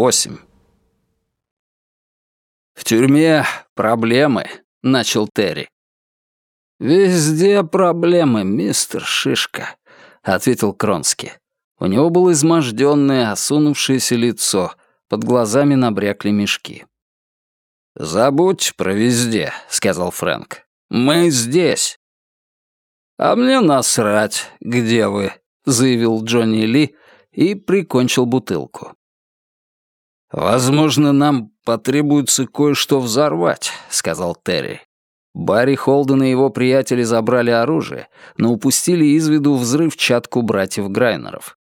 8. «В тюрьме проблемы», — начал Терри. «Везде проблемы, мистер Шишка», — ответил Кронски. У него было изможденное, осунувшееся лицо, под глазами набрякли мешки. «Забудь про везде», — сказал Фрэнк. «Мы здесь». «А мне насрать, где вы», заявил Джонни Ли и прикончил бутылку. «Возможно, нам потребуется кое-что взорвать», — сказал Терри. Барри Холден и его приятели забрали оружие, но упустили из виду взрывчатку братьев Грайнеров.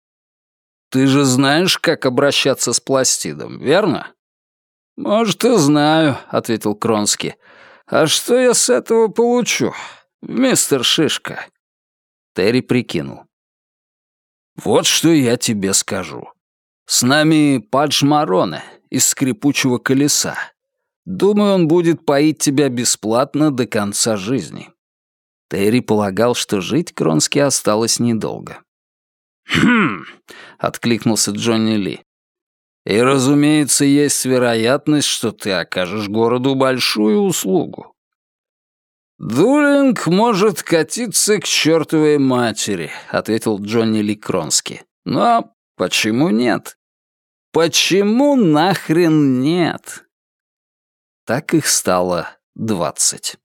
«Ты же знаешь, как обращаться с пластидом, верно?» «Может, и знаю», — ответил Кронски. «А что я с этого получу, мистер Шишка?» Терри прикинул. «Вот что я тебе скажу. С нами Падж Мароне из скрипучего колеса. Думаю, он будет поить тебя бесплатно до конца жизни». Терри полагал, что жить Кронски осталось недолго. «Хм!» — откликнулся Джонни Ли. «И, разумеется, есть вероятность, что ты окажешь городу большую услугу. «Дулинг может катиться к чертовой матери», — ответил Джонни Ли Кронски. «Но Почему нет? Почему нахрен нет? Так их стало двадцать.